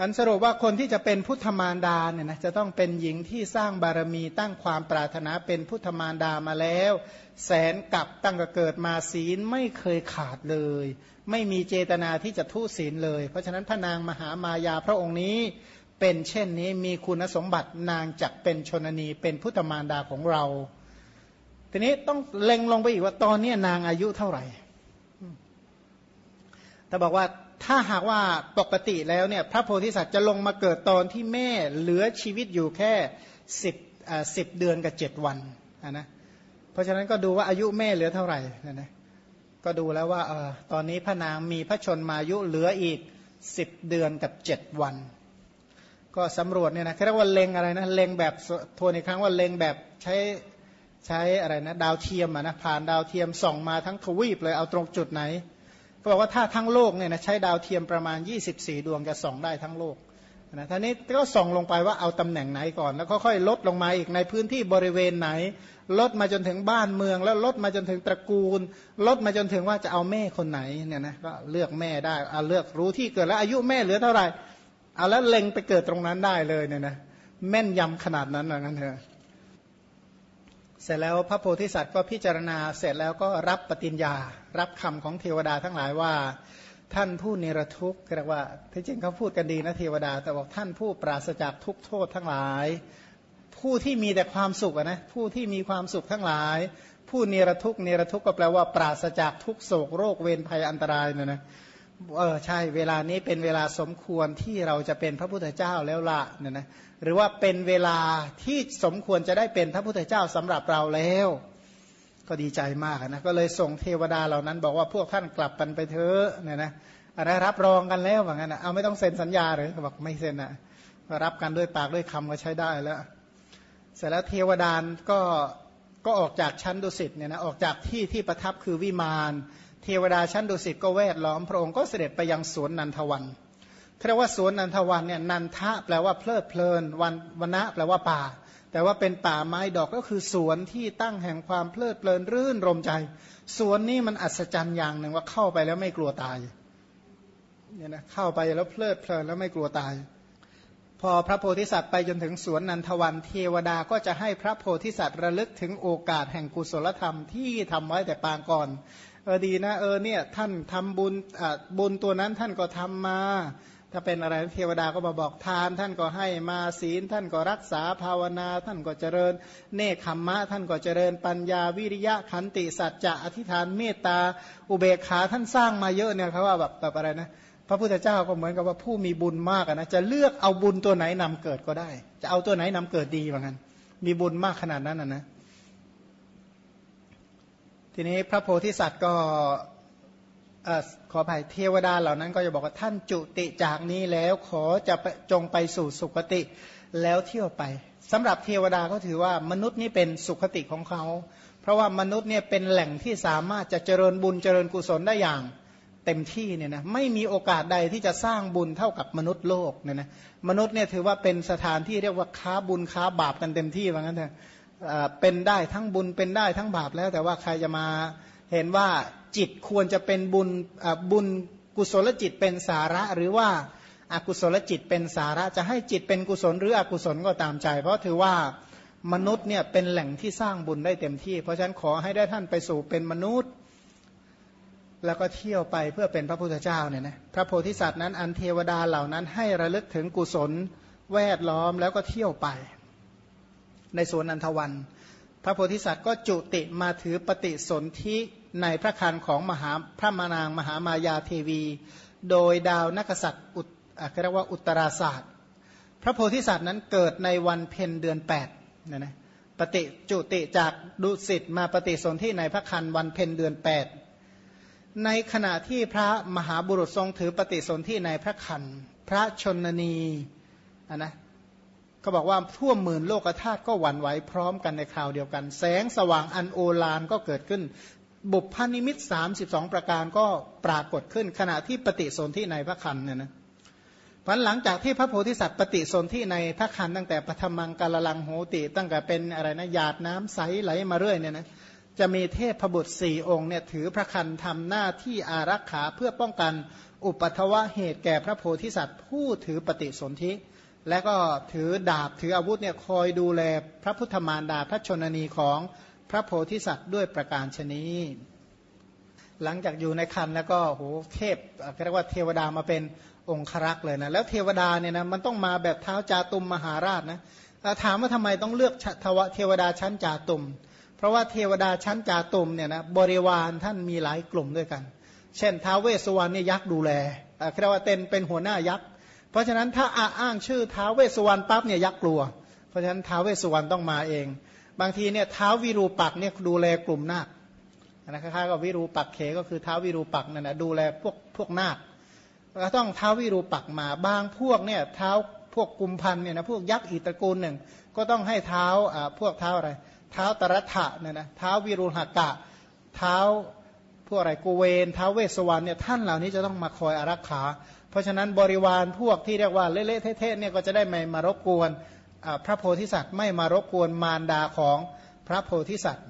S1: อันสรุปว่าคนที่จะเป็นพุทธมารดาเนี่ยนะจะต้องเป็นหญิงที่สร้างบารมีตั้งความปรารถนาเป็นพุทธมารดามาแล้ว แสนกับตั้งแต่เกิดมาศีลไม่เคยขาดเลย ไม่มีเจตนาที่จะทุศีลเลย เพราะฉะนั้นพระนางมหามายาพระองค์นี้เป็นเช่นนี้มีคุณสมบัตินางจักเป็นชนนีเป็นพุทธมารดาของเรา ทีนี้ต้องเล็งลงไปอีกว่าตอนนี้นางอายุเท่าไหร่แต่บอกว่าถ้าหากว่าปกติแล้วเนี่ยพระโพธิสัตว์จะลงมาเกิดตอนที่แม่เหลือชีวิตอยู่แค่สิบสิบเดือนกับเจ็ดวันนะเพราะฉะนั้นก็ดูว่าอายุแม่เหลือเท่าไหร่นะนะก็ดูแล้วว่าออตอนนี้พระนางมีพระชนมายุเหลืออีกสิบเดือนกับเจ็ดวัน ก็สำรวจเนี่ยนะเรียกว่าเล็งอะไรนะเล็งแบบทวนอีกครั้งว่าเล็งแบบใช้ ใช้อะไรนะดาวเทียมนะผ่านดาวเทียมส่องมาทั้งทวีปเลยเอาตรงจุดไหนก็บอกว่าถ้าทั้งโลกเนี่ยนะใช้ดาวเทียมประมาณ 24 ดวงจะส่องได้ทั้งโลกนะท่านี้ก็ส่องลงไปว่าเอาตำแหน่งไหนก่อน แล้วค่อยๆลดลงมาอีกในพื้นที่บริเวณไหน ลดมาจนถึงบ้านเมือง แล้วลดมาจนถึงตระกูล ลดมาจนถึงว่าจะเอาแม่คนไหนเนี่ยนะก็เลือกแม่ได้เอาเลือกรู้ที่เกิดแล้วอายุแม่เหลือเท่าไหร่เอาแล้วเล็งไปเกิดตรงนั้นได้เลยเนี่ยนะแม่นยำขนาดนั้นว่างั้นเถอะ เสร็จแล้วพระโพธิสัตว์ก็พิจารณาเสร็จแล้วก็รับปฏิญญา รับคำของเทวดาทั้งหลายว่า ท่านผู้เนรทุกข์เรียกว่าที่จริงเขาพูดกันดีนะเทวดา แต่บอกท่านผู้ปราศจากทุกโทษทั้งหลาย ผู้ที่มีแต่ความสุขนะผู้ที่มีความสุขทั้งหลาย ผู้เนรทุกข์เนรทุกข์ก็แปลว่าปราศจากทุกโศกโรคเวรภัยอันตรายเนี่ยนะ เออใช่เวลานี้เป็นเวลาสมควรที่เราจะเป็นพระพุทธเจ้าแล้วละเนี่ยนะหรือว่าเป็นเวลาที่สมควรจะได้เป็นพระพุทธเจ้าสำหรับเราแล้ว ก็ดีใจมากนะก็เลยส่งเทวดาเหล่านั้น บอกว่าพวกท่านกลับกันไปเถอะเนี่ยนะอะไรรับรองกันแล้วว่างั้นนะเอาไม่ต้องเซ็นสัญญาเลยบอกไม่เซ็นอะรับกันด้วยปากด้วยคำก็ใช้ได้แล้ว เสร็จแล้วเทวดานก็ก็ออกจากชั้นดุสิตเนี่ยนะออกจากที่ที่ประทับคือวิมาน เทวดาชั้นดุสิตก็แวดล้อมพระองค์ก็เสด็จไปยังสวนนันทวันเรียกว่าสวนนันทวันเนี่ยนันทะแปลว่าเพลิดเพลินวันวนะแปลว่าป่า แต่ว่าเป็นป่าไม้ดอกก็คือสวนที่ตั้งแห่งความเพลิดเพลินรื่นรมใจสวนนี้มันอัศจรรย์อย่างหนึ่งว่าเข้าไปแล้วไม่กลัวตายเนี่ยนะเข้าไปแล้วเพลิดเพลินแล้วไม่กลัวตาย พอพระโพธิสัตว์ไปจนถึงสวนนันทวันเทวดาก็จะให้พระโพธิสัตว์ระลึกถึงโอกาสแห่งกุศลธรรมที่ทำไว้แต่ปางก่อน เออดีนะเออเนี่ยท่านทำบุญบุญตัวนั้นท่านก็ทำมา ถ้าเป็นอะไรเทวดาก็มาบอกทาน ท่านก็ให้มาศีล ท่านก็รักษาภาวนา ท่านก็เจริญ เนคขมมะ ท่านก็เจริญปัญญาวิริยะขันติสัจจะอธิษฐานเมตตาอุเบกขาท่านสร้างมาเยอะเนี่ยเขาว่าแบบแบบอะไรนะพระพุทธเจ้าก็เหมือนกับว่าผู้มีบุญมากนะจะเลือกเอาบุญตัวไหนนำเกิดก็ได้ จะเอาตัวไหนนำเกิดดีเหมือนกันมีบุญมากขนาดนั้นนะนะ ทีนี้พระโพธิสัตว์ก็ขออภัยเทวดาเหล่านั้นก็จะบอกว่าท่านจุติจากนี้แล้วขอจะจงไปสู่สุคติแล้วเที่ยวไปสำหรับเทวดาก็ถือว่ามนุษย์นี่เป็นสุคติของเขา เพราะว่ามนุษย์เนี่ยเป็นแหล่งที่สามารถจะเจริญบุญเจริญกุศลได้อย่างเต็มที่เนี่ยนะไม่มีโอกาสใดที่จะสร้างบุญเท่ากับมนุษย์โลกเนี่ยนะมนุษย์เนี่ยถือว่าเป็นสถานที่เรียกว่าค้าบุญค้าบาปกันเต็มที่ว่างั้นเถอะ เป็นได้ทั้งบุญเป็นได้ทั้งบาปแล้ว แต่ว่าใครจะมาเห็นว่าจิตควรจะเป็นบุญบุญกุศลจิตเป็นสาระหรือว่าอากุศลจิตเป็นสาระจะให้จิตเป็นกุศลหรืออกุศลก็ตามใจ เพราะถือว่ามนุษย์เนี่ยเป็นแหล่งที่สร้างบุญได้เต็มที่ เพราะฉะนั้นขอให้ได้ท่านไปสู่เป็นมนุษย์ แล้วก็เที่ยวไปเพื่อเป็นพระพุทธเจ้าเนี่ยนะพระโพธิสัตว์นั้นอันเทวดาเหล่านั้นให้ระลึกถึงกุศลแวดล้อมแล้วก็เที่ยวไป ในสวนอันทวัน พระโพธิสัตว์ก็จุติมาถือปฏิสนธิในพระคันของมหาพระมานางมหามายาเทวี โดยดาวนักษัตริย์อุตเรียกว่าอุตราศาสตร์ พระโพธิสัตว์นั้นเกิดในวันเพ็ญเดือน8นี่ยนะปฏิจุติจากดุสิตมาปฏิสนธิในพระคันวันเพ็ญเดือน 8 ในขณะที่พระมหาบุรุษทรงถือปฏิสนธิในพระคันพระชนนีนะ เขาบอกว่าทั่วหมื่นโลกธาตุก็หวั่นไหวพร้อมกันในคราวเดียวกัน แสงสว่างอันโอฬารก็เกิดขึ้น บุพนิมิต 32 ประการก็ปรากฏขึ้นขณะที่ปฏิสนธิในพระคันเนี่ยนะพันหลังจากที่พระโพธิสัตว์ปฏิสนธิในพระคันตั้งแต่ปฐมังกาลลังโหติ ตั้งแต่เป็นอะไรนะหยาดน้ำใสไหลมาเรื่อยเนี่ยนะจะมีเทพบุตรสี่องค์เนี่ยถือพระคันทำหน้าที่อารักขาเพื่อป้องกันอุปัทวะเหตุแก่พระโพธิสัตว์ ผู้ถือปฏิสนธิ และก็ถือดาบถืออาวุธเนี่ยคอยดูแลพระพุทธมารดาพระชนนีของพระโพธิสัตว์ด้วยประการชนีหลังจากอยู่ในคันแล้วก็โหเทพเรียกว่าเทวดามาเป็นองครักษ์เลยนะแล้วเทวดาเนี่ยนะมันต้องมาแบบเท้าจาตุมมหาราชนะถามว่าทำไมต้องเลือกทวเทวดาชั้นจาตุม เพราะว่าเทวดาชั้นจาตุมเนี่ยนะบริวารท่านมีหลายกลุ่มด้วยกัน เช่นท้าวเวสสุวรรณเนี่ยยักษ์ดูแลเรียกว่าเต็นเป็นหัวหน้ายักษ์ เพราะฉะนั้นถ้าอ้างชื่อท้าวเวสสุวรรณปั๊บเนี่ยยักษ์กลัว เพราะฉะนั้นท้าวเวสสุวรรณต้องมาเอง บางทีเนี่ยท้าววิรูปักเนี่ยดูแลกลุ่มนาคนะคล้ายๆกับวิรูปักเขก็คือเท้าวิรูปักนั่นนะดูแลพวกพวกนาคก็ต้องเท้าวิรูปักมาบางพวกเนี่ยเท้าพวกกุมพันเนี่ยนะพวกยักษ์อีตระกูลหนึ่ง ก็ต้องให้เท้าอ่าพวกเท้าอะไรเท้าตรัฐะเนี่ยนะเท้าวิรุหกะเท้าพวกอะไรกูเวนเท้าเวสวรรณเนี่ยท่านเหล่านี้จะต้องมาคอยอารักขา เพราะฉะนั้นบริวารพวกที่เรียกว่าเละๆเทะๆเนี่ยก็จะได้ไม่มารบกวนพระโพธิสัตว์ไม่มารบกวนมารดาของพระโพธิสัตว์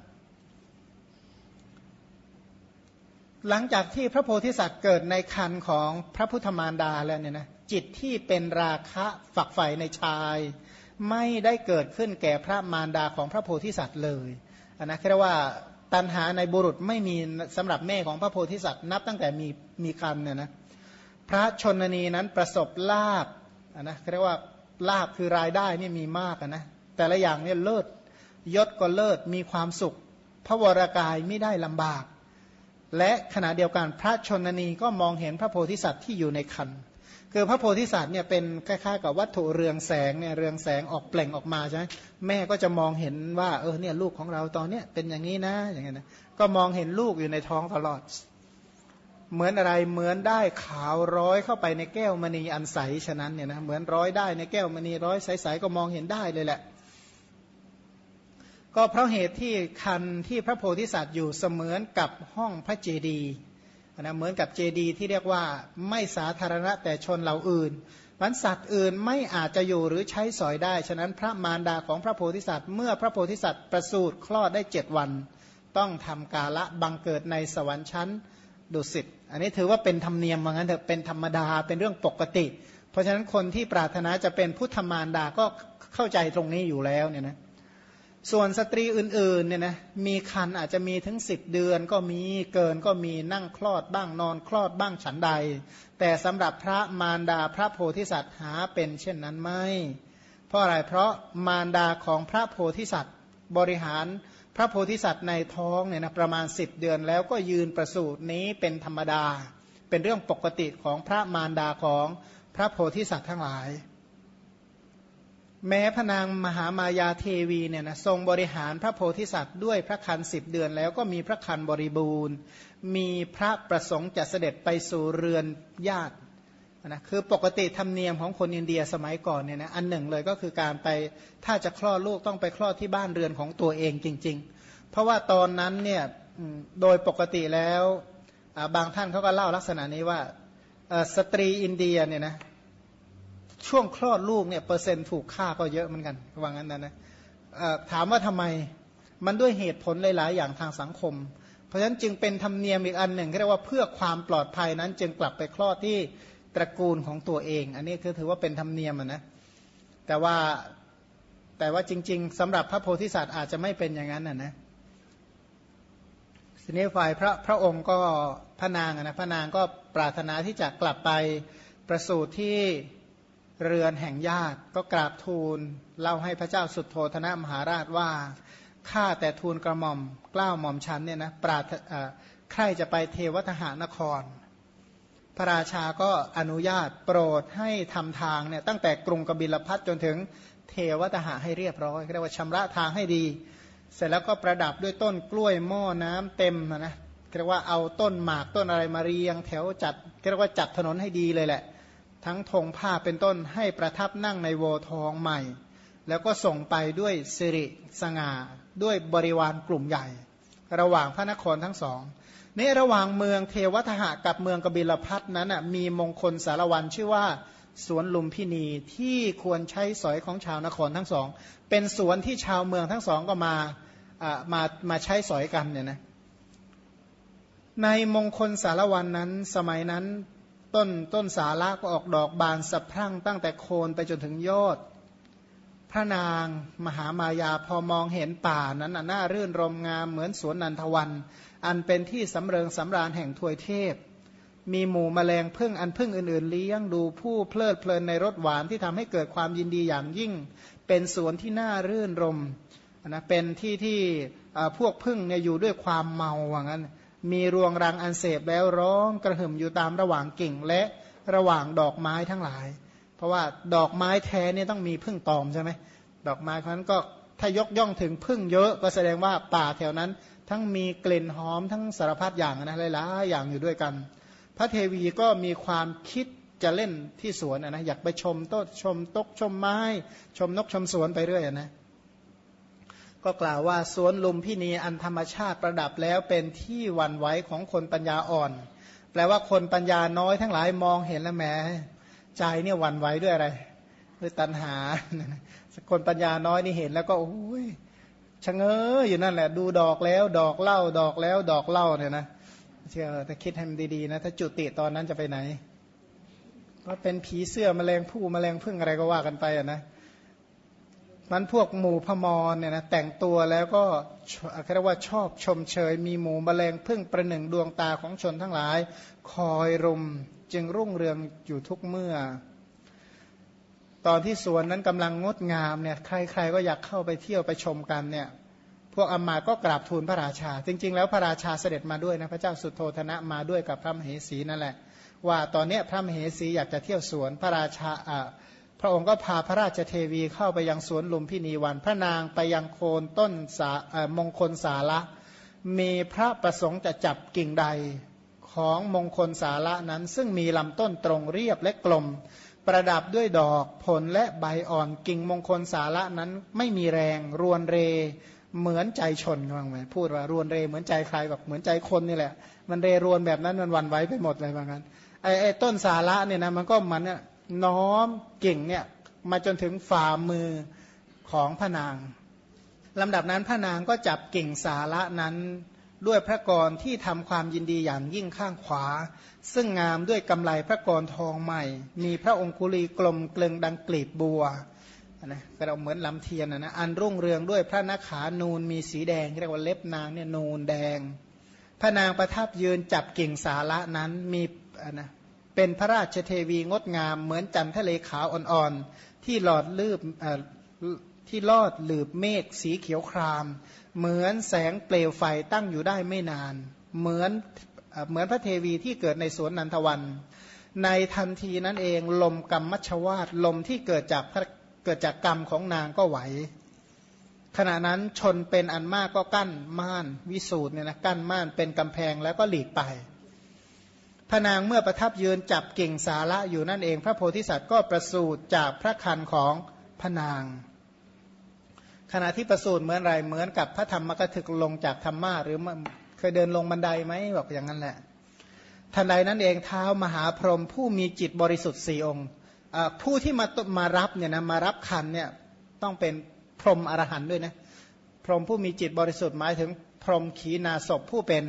S1: หลังจากที่พระโพธิสัตว์เกิดในคันของพระพุทธมารดาแล้วเนี่ยนะจิตที่เป็นราคะฝักใฝ่ในชาย ไม่ได้เกิดขึ้นแก่พระมารดาของพระโพธิสัตว์เลยนนะเรียกว่าตันหาในบุรุษไม่มีสำหรับแม่ของพระโพธิสัตว์นับตั้งแต่มีมีคันเนี่ยนะ พระชนนีนั้นประสบลาบนะเรียกว่าลาบคือรายได้นี่มีมากนะแต่ละอย่างเนี่ยเลิศยศก็เลิศมีความสุข พระวรากายไม่ได้ลำบาก และขณะเดียวกันพระชนนีก็มองเห็นพระโพธิสัตว์ที่อยู่ในคันคือพระโพธิสัตว์เนี่ยเป็นคล้ายๆกับวัตถุเรืองแสงเนี่ยเรืองแสงออกเปล่งออกมาใช่ไหมแม่ก็จะมองเห็นว่าเออเนี่ยลูกของเราตอนเนี้ยเป็นอย่างนี้นะอย่างเงี้ยนะก็มองเห็นลูกอยู่ในท้องตลอด เหมือนอะไรเหมือนได้ขาวร้อยเข้าไปในแก้วมณีอันใสฉะนั้นเนี่ยนะเหมือนร้อยได้ในแก้วมณีร้อยใสๆก็มองเห็นได้เลยแหละ ก็เพราะเหตุที่คันที่พระโพธิสัตว์อยู่เสมือนกับห้องพระเจดีย์นะเหมือนกับเจดีที่เรียกว่าไม่สาธารณะแต่ชนเหล่าอื่นวันสัตว์อื่นไม่อาจจะอยู่หรือใช้สอยได้ ฉะนั้นพระมารดาของพระโพธิสัตว์ เมื่อพระโพธิสัตว์ประสูติคลอดได้เจ็ดวัน ต้องทำกาละบังเกิดในสวรรค์ชั้น ดุสิตอันนี้ถือว่าเป็นธรรมเนียมว่างั้นเถอะเป็นธรรมดาเป็นเรื่องปกติ เพราะฉะนั้นคนที่ปรารถนาจะเป็นพุทธมารดาก็เข้าใจตรงนี้อยู่แล้วเนี่ยนะส่วนสตรีอื่นๆเนี่ยนะมีคันอาจจะมีถึงสิบเดือนก็มีเกินก็มีนั่งคลอดบ้างนอนคลอดบ้างฉันใด แต่สำหรับพระมารดาพระโพธิสัตว์หาเป็นเช่นนั้นไม่ เพราะอะไรเพราะมารดาของพระโพธิสัตว์บริหาร พระโพธิสัตว์ในท้องเนี่ยนะประมาณสิบเดือนแล้วก็ยืนประสูตินี้เป็นธรรมดา เป็นเรื่องปกติของพระมารดาของพระโพธิสัตว์ทั้งหลาย แม้พนางมหามายาเทวีเนี่ยนะทรงบริหารพระโพธิสัตว์ด้วยพระคันสิบเดือนแล้วก็มีพระคันบริบูรณ์ มีพระประสงค์จะเสด็จไปสู่เรือนญาติ นะคือปกติธรรมเนียมของคนอินเดียสมัยก่อนเนี่ยนะอันหนึ่งเลยก็คือการไปถ้าจะคลอดลูกต้องไปคลอดที่บ้านเรือนของตัวเองจริง ๆ เพราะว่าตอนนั้นเนี่ยโดยปกติแล้วบางท่านเขาก็เล่าลักษณะนี้ว่าสตรีอินเดียเนี่ยนะช่วงคลอดลูกเนี่ยเปอร์เซ็นต์ถูกฆ่าก็เยอะเหมือนกันว่างั้นนะนะถามว่าทำไมมันด้วยเหตุผลหลายๆ อย่างทางสังคม เพราะฉะนั้นจึงเป็นธรรมเนียมอีกอันหนึ่งเรียกว่าเพื่อความปลอดภัยนั้นจึงกลับไปคลอดที่ ตระกูลของตัวเอง อันนี้คือถือว่าเป็นธรรมเนียมนะแต่ว่าแต่ว่าจริง ๆสำหรับพระโพธิสัตว์อาจจะไม่เป็นอย่างนั้นนะนะทีนี้ฝ่ายพระพระองค์ก็พระนางนะพระนางก็ปรารถนาที่จะกลับไปประสูติที่เรือนแห่งญาติก็กราบทูลเล่าให้พระเจ้าสุดโทธนะมหาราชว่าข้าแต่ทูลกระหม่อมกล้าวหม่อมชันเนี่ยนะปราใครจะไปเทวทหานคร ระราชาก็อนุญาตโปรดให้ทำทางเนี่ยตั้งแต่กรุงกบิลพัทจนถึงเทวทหาให้เรียบร้อยเรียกว่าชำระทางให้ดี เสร็จแล้วก็ประดับด้วยต้นกล้วยหม้อน้ำเต็มนะเรียกว่าเอาต้นหมากต้นอะไรมาเรียง แถวจัดเรียกว่าจัดถนนให้ดีเลยแหละ ทั้งธงผ้าเป็นต้นให้ประทับนั่งในโวทองใหม่ แล้วก็ส่งไปด้วยสิริสง่าด้วยบริวารกลุ่มใหญ่ ระหว่างพระนครทั้งสอง นี่ระหว่างเมืองเทวทหะกับเมืองกบิลพัทนั้นมีมงคลสารวันชื่อว่าสวนลุมพินีที่ควรใช้สอยของชาวนครทั้งสอง เป็นสวนที่ชาวเมืองทั้งสองก็มามามาใช้สอยกันเนี่ยนะในมงคลสารวันนั้นสมัยนั้นต้นต้นสาระก็ออกดอกบานสะพรั่งตั้งแต่โคนไปจนถึงยอด พระนางมหามายาพอมองเห็นป่านั้นน่ารื่นรมงามเหมือนสวนนันทวัน อันเป็นที่สำเริงสำราญแห่งทวยเทพ มีหมู่มแมลงพึ่งอันพึ่งอื่นๆ เลี้ยงดูผู้เพลิดเพลินในรสหวานที่ทำให้เกิดความยินดีอย่างยิ่ง เป็นสวนที่น่ารื่นรมนะเป็นที่ที่พวกพึ่งเนี่ยอยู่ด้วยความเมาว่างั้น มีรวงรังอันเสพแล้วร้องกระหึ่มอยู่ตามระหว่างกิ่งและระหว่างดอกไม้ทั้งหลาย เพราะว่าดอกไม้แท้เนี่ยต้องมีพึ่งตอมใช่ไหมดอกไม้เพราะนั้นก็ ถ้ายกย่องถึงพึ่งเยอะก็แสดงว่าป่าแถวนั้น ทั้งมีกลิ่นหอมทั้งสารพัดอย่างนะหลายๆอย่างอยู่ด้วยกัน พระเทวีก็มีความคิดจะเล่นที่สวนนะอยากไปชมต้นชมตกชมไม้ ชมนกชมสวนไปเรื่อยนะก็กล่าวว่าสวนลุมพินีอันธรรมชาติประดับแล้วเป็นที่วันไหวของคนปัญญาอ่อน แปลว่าคนปัญญาน้อยทั้งหลายมองเห็นแล้วแหมใจเนี่ยวันไหวด้วยอะไร ด้วยตัณหา คนปัญญาน้อยนี่เห็นแล้วก็โอ้ยชะเง้ออยู่นั่นแหละ ดูดอกแล้ว ดอกเล่าดอกแล้ว ดอกเล่าเนี่ยนะเชื่อแต่คิดให้มันดีๆนะ ถ้าจุติตอนนั้นจะไปไหนก็เป็นผีเสื้อมแมลงผู้มแมลงพึ่งอะไรก็ว่ากันไปอะนะมันพวกหมู่พมรเนี่ยนะแต่งตัวแล้วก็เรียกว่าชอบชมเชย มีหมู่มแมลงพึ่งประหนึ่งดวงตาของชนทั้งหลาย คอยรุมจึงรุ่งเรืองอยู่ทุกเมื่อ ตอนที่สวนนั้นกำลังงดงามเนี่ยใครๆก็อยากเข้าไปเที่ยวไปชมกันเนี่ยพวกอมาก็กราบทูลพระราชา จริง ๆ แล้วพระราชาเสด็จมาด้วยนะพระเจ้าสุโธธนะมาด้วยกับพระมเหสีนั่นแหละ ว่าตอนนี้พระมเหสีอยากจะเที่ยวสวนพระราชาพระองค์ก็พาพระราชเทวีเข้าไปยังสวนลุมพินีวัน พระนางไปยังโคนต้นสามงคลสาระ มีพระประสงค์จะจับกิ่งใดของมงคลสาระนั้น ซึ่งมีลำต้นตรงเรียบและกลม ประดับด้วยดอกผลและใบอ่อนกิ่งมงคลสาระนั้นไม่มีแรง รวนเรเหมือนใจชนว่าไงพูดว่ารวนเรเหมือนใจใครแบบเหมือนใจคนนี่แหละ มันเรรวนแบบนั้นมันวันไว้ไปหมดเลยว่างั้นไอ้ไอ้ต้นสาระเนี่ยนะมันก็มันเนี่ยน้อมเก่งเนี่ยมาจนถึงฝ่ามือของพระนางลำดับนั้นพระนางก็จับกิ่งสาระนั้น ด้วยพระกรที่ทำความยินดีอย่างยิ่งข้างขวา ซึ่งงามด้วยกำไลพระกรทองใหม่ มีพระองคุลีกลมเกลึงดังกลีบบัวนะเราเหมือนลำเทียนนะนะอันรุ่งเรืองด้วยพระนักขานูนมีสีแดงเรียกว่าเล็บนางเนี่ยนูนแดง พระนางประทับยืนจับกิ่งสาระนั้นมีนะเป็นพระราชเทวีงดงามเหมือนจันทะเลขาวอ่อนๆที่หลอดลืบ ที่ลอดหลืบเมฆสีเขียวคราม เหมือนแสงเปลวไฟตั้งอยู่ได้ไม่นาน เหมือนเหมือนพระเทวีที่เกิดในสวนนันทวัน ในทันทีนั้นเองลมกรรมมัชวาตลมที่เกิดจากเกิดจากกรรมของนางก็ไหว ขณะนั้นชนเป็นอันมากก็กั้นม่านวิสูตรเนี่ยนะกั้นม่านเป็นกำแพงแล้วก็หลีกไปพระนางเมื่อประทับยืนจับกิ่งสาระอยู่นั่นเอง พระโพธิสัตว์ก็ประสูติจากพระคันของพระนาง ขณะที่ประสูติเหมือนไรเหมือนกับพระธรรมกถึกลงจากธรรมะหรือเคยเดินลงบันไดไหมบอกอย่างนั้นแหละทันใดนั้นเองเท้ามหาพรหมผู้มีจิตบริสุทธิ์สี่องค์ผู้ที่มามารับเนี่ยนะมารับคันเนี่ยต้องเป็นพรหมอรหันด้วยนะพรหมผู้มีจิตบริสุทธิ์หมายถึงพรหมขีณาศพผู้เป็น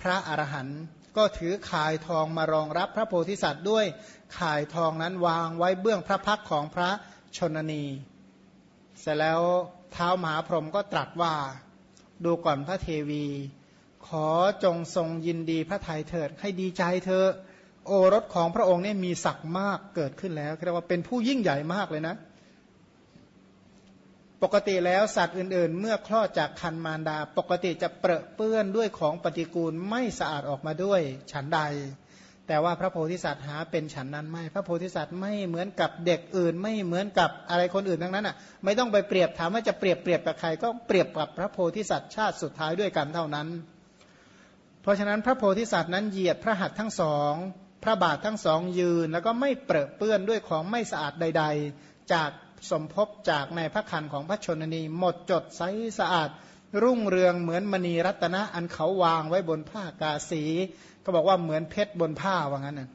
S1: พระอรหันต์ก็ถือข่ายทองมารองรับพระโพธิสัตว์ด้วยข่ายทองนั้นวางไว้เบื้องพระพักของพระชนนี เสร็จแล้ว ท้ามหาพรหมก็ตรัสว่าดูก่อนพระเทวี ขอจงทรงยินดีพระไทยเถิดให้ดีใจเธอ โอรสของพระองค์เนี่ยมีศักดิ์มากเกิดขึ้นแล้วเรียกว่าเป็นผู้ยิ่งใหญ่มากเลยนะ ปกติแล้วสัตว์อื่นๆ เมื่อคลอดจากคันมารดา ปกติจะเปรอะเปื้อนด้วยของปฏิกูลไม่สะอาดออกมาด้วยฉันใด แต่ว่าพระโพธิสัตว์หาเป็นฉันนั้นไม่ พระโพธิสัตว์ไม่เหมือนกับเด็กอื่น ไม่เหมือนกับอะไรคนอื่นทั้งนั้นอะไม่ต้องไปเปรียบถามว่าจะเปรียบเปรียบกับใครก็เปรียบกับพระโพธิสัตว์ชาติสุดท้ายด้วยกันเท่านั้น เพราะฉะนั้นพระโพธิสัตว์นั้นเหยียดพระหัตถ์ทั้งสองพระบาททั้งสองยืน แล้วก็ไม่เปรอะเปื้อนด้วยของไม่สะอาดใด ๆ จากสมภพจากในพระคันของพระชนนีหมดจดใสสะอาด รุ่งเรืองเหมือนมณีรัตนะอันเขาวางไว้บนผ้ากาสี ก็บอกว่าเหมือนเพชรบนผ้าว่างั้นนะ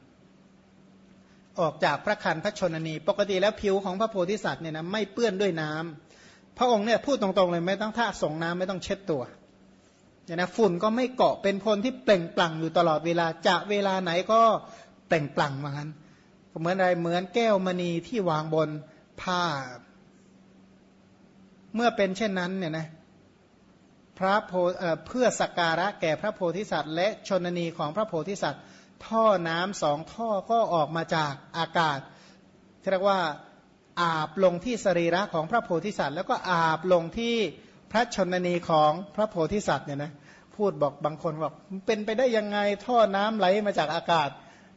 S1: ออกจากพระคันพระชนนี ปกติแล้วผิวของพระโพธิสัตว์เนี่ยนะไม่เปื้อนด้วยน้ำพระองค์เนี่ยพูดตรงๆเลยไม่ต้องท่าส่งน้ำไม่ต้องเช็ดตัวเนี่ยนะฝุ่นก็ไม่เกาะเป็นพลที่เปล่งปลั่งอยู่ตลอดเวลาจะเวลาไหนก็เปล่งปลั่งมางั้นเหมือนอะไรเหมือนแก้วมณีที่วางบนผ้า เมื่อเป็นเช่นนั้นเนี่ยนะ ระโพเพื่อสักการะแก่พระโพธิสัตว์ และชนนีของพระโพธิสัตว์ ท่อน้ำสองท่อก็ออกมาจากอากาศเรียกว่าอาบลงที่สรีระของพระโพธิสัตว์ แล้วก็อาบลงที่พระชนนีของพระโพธิสัตว์เนี่ยนะพูดบอกบางคนบอกเป็นไปได้ยังไงท่อน้ำไหลมาจากอากาศ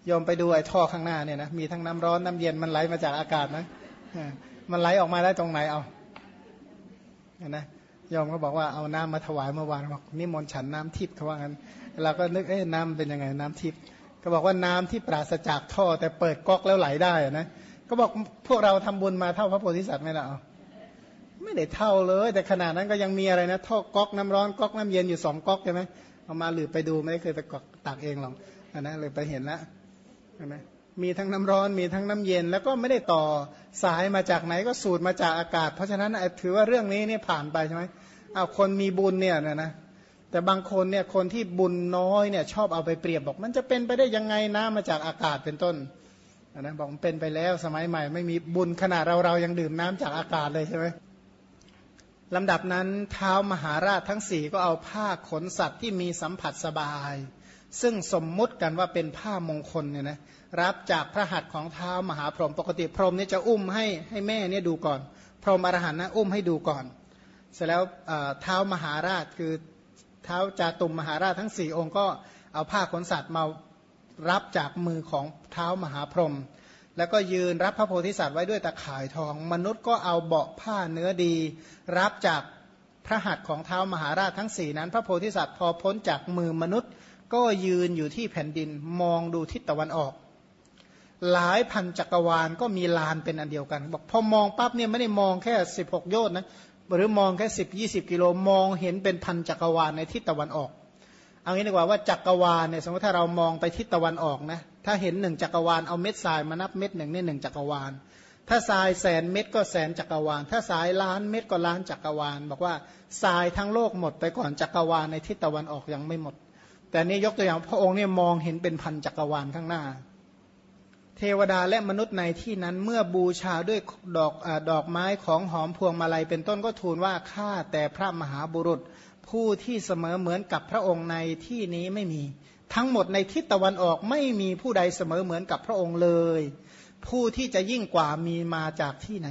S1: ยอมไปดูไอ้ท่อข้างหน้าเนี่ยนะมีทั้งน้ำร้อนน้ำเย็นมันไหลมาจากอากาศนะมันไหลออกมาได้ตรงไหนเอานะ ยอมก็บอกว่าเอาน้ำมาถวายเมื่อวานบอกนิมนต์ฉันน้ำทิพย์เขาว่างั้นเราก็นึกเอ๊ะน้ำเป็นยังไงน้ำทิพย์ก็บอกว่าน้ำที่ปราศจากท่อ แต่เปิดก๊อกแล้วไหลได้นะก็บอกพวกเราทำบุญมาเท่าพระโพธิสัตว์ไหมล่ะไม่ได้เท่าเลย แต่ขนาดนั้นก็ยังมีอะไรนะท่อก๊อกน้ำร้อนก๊อกน้ำเย็นอยู่สองก๊อกใช่ไหมเอามาหรือไปดูไม่เคยไปกตักเองหรอกอันนั้นเลยไปเห็นแล้วใช่ไหม มีทั้งน้ำร้อนมีทั้งน้ำเย็น แล้วก็ไม่ได้ต่อสายมาจากไหนก็สูดมาจากอากาศ เพราะฉะนั้นถือว่าเรื่องนี้นี่ผ่านไปใช่ไหมเอาคนมีบุญเนี่ยนะนะแต่บางคนเนี่ยคนที่บุญน้อยเนี่ยชอบเอาไปเปรียบบอก มันจะเป็นไปได้ยังไงน้ำมาจากอากาศเป็นต้นนะบอกมันเป็นไปแล้วสมัยใหม่ ไม่มีบุญขนาดเราเรายังดื่มน้ำจากอากาศเลยใช่ไหมลำดับนั้นเท้ามหาราชทั้งสี่ก็เอาผ้าขนสัตว์ที่มีสัมผัสสบาย ซึ่งสมมุติกันว่าเป็นผ้ามงคลเนี่ยนะรับจากพระหัตถ์ของเท้ามหาพรหมปกติพรหมนี่จะอุ้มให้ให้แม่เนี่ยดูก่อน พรหมอรหันนะอุ้มให้ดูก่อน เสร็จแล้วเท้ามหาราชคือเท้าจาตุมมหาราชทั้งสี่องค์ก็เอาผ้าขนสัตว์มารับจากมือของเท้ามหาพรหมแล้วก็ยืนรับพระโพธิสัตว์ไว้ด้วยตะข่ายทอง มนุษย์ก็เอาเบาะผ้าเนื้อดี รับจากพระหัตถ์ของเท้ามหาราชทั้งสี่นั้น พระโพธิสัตว์พอพ้นจากมือมนุษย์ ก็ยืนอยู่ที่แผ่นดินมองดูทิศตะวันออก หลายพันจักรวาลก็มีลานเป็นอันเดียวกัน บอกพอมองปั๊บเนี่ยไม่ได้มองแค่สิบหกโยชน์นะหรือมองแค่สิบยี่สิบกิโลมองเห็นเป็นพันจักรวาลในทิศตะวันออก เอางี้ดีกว่าว่าจักรวาลเนี่ยสมมติถ้าเรามองไปทิศตะวันออกนะถ้าเห็นหนึ่งจักรวาลเอาเม็ดทรายมานับเม็ดหนึ่งนี่หนึ่งจักรวาล ถ้าทรายแสนเม็ดก็แสนจักรวาล ถ้าทรายล้านเม็ดก็ล้านจักรวาล บอกว่าทรายทั้งโลกหมดไปก่อนจักรวาลในทิศตะวันออกยังไม่หมด แต่นี้ยกตัวอย่างพระองค์เนี่ยมองเห็นเป็นพันจักรวาลข้างหน้า เทวดาและมนุษย์ในที่นั้นเมื่อบูชาด้วยดอกอดอกไม้ของหอมพวงมาลัยเป็นต้นก็ทูลว่าข้าแต่พระมหาบุรุษผู้ที่เสมอเหมือนกับพระองค์ในที่นี้ไม่มี ทั้งหมดในทิศตะวันออกไม่มีผู้ใดเสมอเหมือนกับพระองค์เลย ผู้ที่จะยิ่งกว่ามีมาจากที่ไหน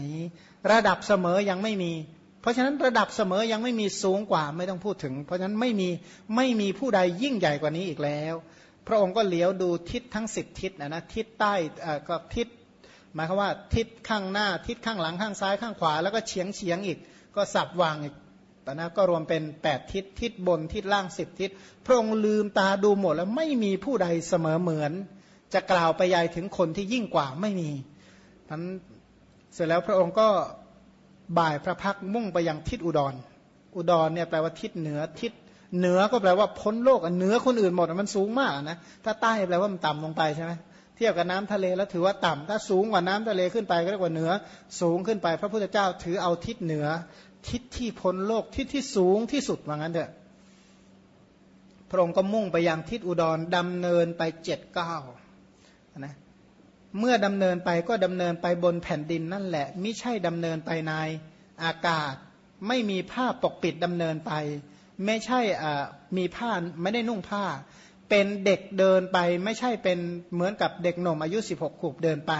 S1: ระดับเสมอยังไม่มี เพราะฉะนั้นระดับเสมอยังไม่มีสูงกว่าไม่ต้องพูดถึง เพราะฉะนั้นไม่มีไม่มีผู้ใดยิ่งใหญ่กว่านี้อีกแล้ว พระองค์ก็เหลียวดูทิศทั้งสิบทิศนะนะทิศใต้ก็ทิศหมายความว่าทิศข้างหน้าทิศข้างหลังข้างซ้ายข้างขวา แล้วก็เฉียงเฉียงอีก ก็สับวางอีกตอนนั้นก็รวมเป็นแปดทิศทิศบนทิศล่างสิบทิศ พระองค์ลืมตาดูหมดแล้วไม่มีผู้ใดเสมอเหมือน จะกล่าวไปยายถึงคนที่ยิ่งกว่าไม่มีนั้นเสร็จแล้วพระองค์ก็ บ่ายพระพักมุ่งไปยังทิศอุดร อุดรเนี่ยแปลว่าทิศเหนือทิศเหนือก็แปลว่าพ้นโลกเหนือคนอื่นหมดมันสูงมากนะถ้าใต้แปลว่ามันต่ำลงไปใช่ไหมเทียบกับน้ำทะเลแล้วถือว่าต่ำถ้าสูงกว่าน้ำทะเลขึ้นไปก็เรียกว่าเหนือ สูงขึ้นไป พระพุทธเจ้าถือเอาทิศเหนือ ทิศที่พ้นโลกทิศที่สูงที่สุดว่างั้นเถอะพระองค์ก็มุ่งไปยังทิศอุดรดำเนินไปเจ็ดเก้านะ เมื่อดำเนินไปก็ดำเนินไปบนแผ่นดินนั่นแหละม่ใช่ดำเนินไปในอากาศ ไม่มีผ้าปกปิดดำเนินไป ไม่ใช่มีผ้าไม่ได้นุ่งผ้า เป็นเด็กเดินไป ไม่ใช่เป็นเหมือนกับเด็กหนุ่มอายุ 16ขวบเดินไป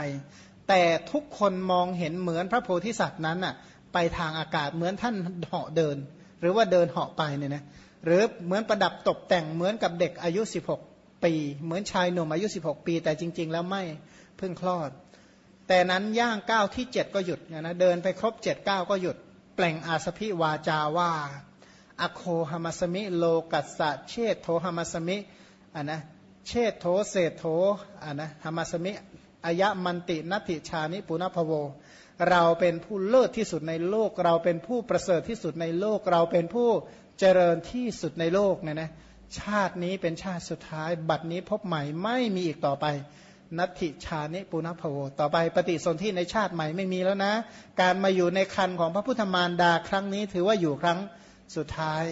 S1: แต่ทุกคนมองเห็นเหมือนพระโพธิสัตว์นั้นอะไปทางอากาศเหมือนท่านเหาะเดิน หรือว่าเดินเหาะไปเนี่ยนะหรือเหมือนประดับตกแต่งเหมือนกับเด็กอายุ 16 ปี เหมือนชายหนุ่มอายุ 16 ปี แต่จริง ๆ แล้วไม่ พิ่งคลอด แต่นั้นย่างก้าวที่7ก็หยุดนะเดินไปครบ7ก้าวก็หยุด แปลงอาสพิวาจาว่า อโคหมัสมิโลกัสสะเชตโทหมัสมิอะนะเชตโทเศโทอะนะหมัสมิอายะมันตินัติชานิปุณพโว เราเป็นผู้เลิศที่สุดในโลก เราเป็นผู้ประเสริฐที่สุดในโลก เราเป็นผู้เจริญที่สุดในโลกเนี่ยนะชาตินี้เป็นชาติสุดท้าย บัดนี้พบใหม่ไม่มีอีกต่อไป นัตถิชานิปุณพโว ต่อไปปฏิสนธิในชาติใหม่ไม่มีแล้วนะ การมาอยู่ในคันของพระพุทธมารดาครั้งนี้ถือว่าอยู่ครั้งสุดท้าย